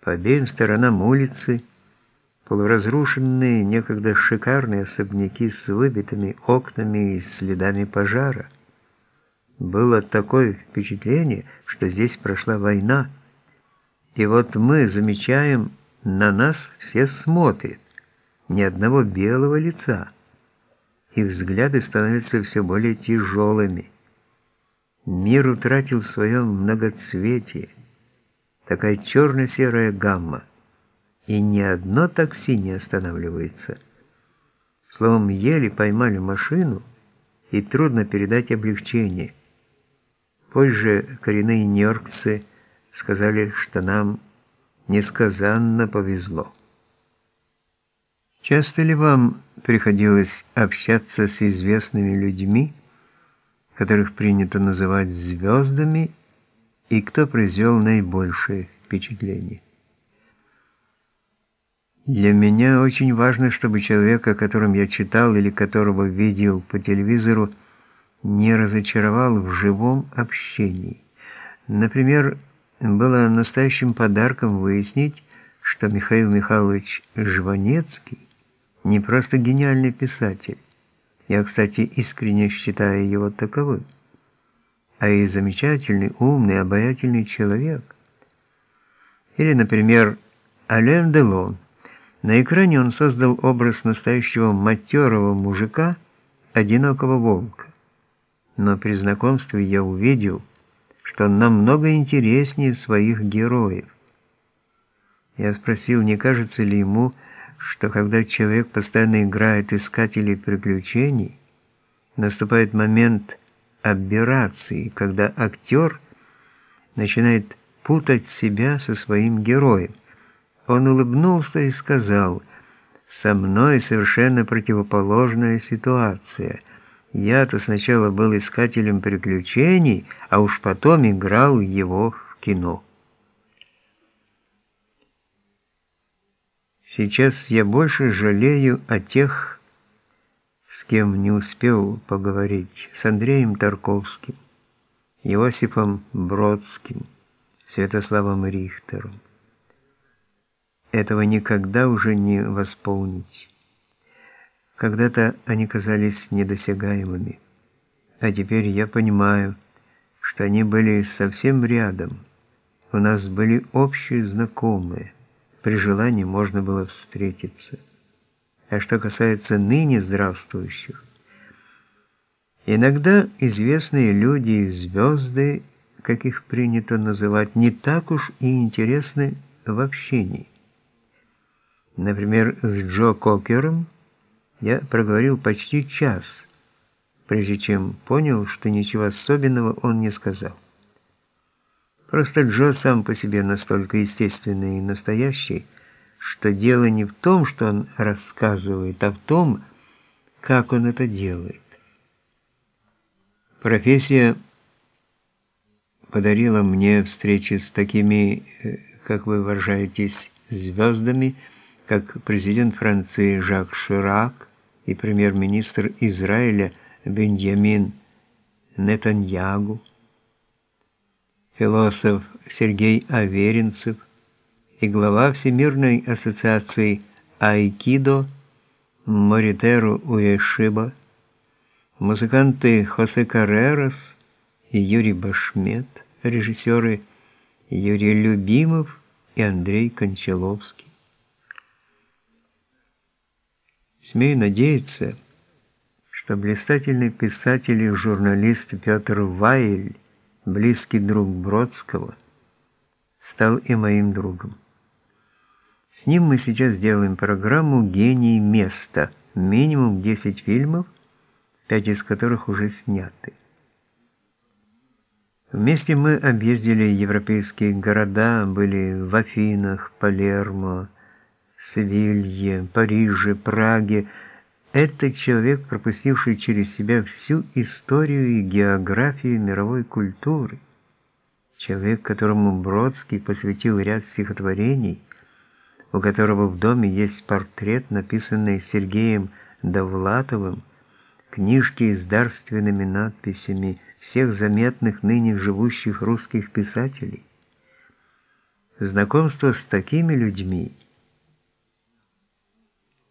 По обеим сторонам улицы полуразрушенные, некогда шикарные особняки с выбитыми окнами и следами пожара. Было такое впечатление, что здесь прошла война. И вот мы замечаем, на нас все смотрят, ни одного белого лица. И взгляды становятся все более тяжелыми. Мир утратил свое многоцветие, такая черно-серая гамма и ни одно такси не останавливается. Словом, еле поймали машину, и трудно передать облегчение. Позже коренные нью-йоркцы сказали, что нам несказанно повезло. Часто ли вам приходилось общаться с известными людьми, которых принято называть звездами, и кто произвел наибольшее впечатление? Для меня очень важно, чтобы человек, о котором я читал или которого видел по телевизору, не разочаровал в живом общении. Например, было настоящим подарком выяснить, что Михаил Михайлович Жванецкий не просто гениальный писатель, я, кстати, искренне считаю его таковым, а и замечательный, умный, обаятельный человек. Или, например, Ален Делон – на экране он создал образ настоящего матерого мужика, одинокого волка. Но при знакомстве я увидел, что он намного интереснее своих героев. Я спросил, не кажется ли ему, что когда человек постоянно играет искателей приключений, наступает момент аберрации, когда актер начинает путать себя со своим героем. Он улыбнулся и сказал, «Со мной совершенно противоположная ситуация. Я-то сначала был искателем приключений, а уж потом играл его в кино». Сейчас я больше жалею о тех, с кем не успел поговорить, с Андреем Тарковским, Иосифом Бродским, Святославом Рихтером. Этого никогда уже не восполнить. Когда-то они казались недосягаемыми, а теперь я понимаю, что они были совсем рядом. У нас были общие знакомые, при желании можно было встретиться. А что касается ныне здравствующих, иногда известные люди и звезды, как их принято называть, не так уж и интересны в общении. Например, с Джо Кокером я проговорил почти час, прежде чем понял, что ничего особенного он не сказал. Просто Джо сам по себе настолько естественный и настоящий, что дело не в том, что он рассказывает, а в том, как он это делает. Профессия подарила мне встречи с такими, э, как вы выражаетесь, звездами, как президент Франции Жак Ширак и премьер-министр Израиля Беньямин Нетаньягу, философ Сергей Аверинцев и глава Всемирной ассоциации айкидо Моритеру Уэшиба, музыканты Хосе Каррерас и Юрий Башмет, режиссеры Юрий Любимов и Андрей Кончаловский. Смею надеяться, что блистательный писатель и журналист Петр Вайль, близкий друг Бродского, стал и моим другом. С ним мы сейчас делаем программу «Гений места», минимум 10 фильмов, 5 из которых уже сняты. Вместе мы объездили европейские города, были в Афинах, Палермо, Севилье, Париже, Праге. Это человек, пропустивший через себя всю историю и географию мировой культуры. Человек, которому Бродский посвятил ряд стихотворений, у которого в доме есть портрет, написанный Сергеем Довлатовым, книжки с дарственными надписями всех заметных ныне живущих русских писателей. Знакомство с такими людьми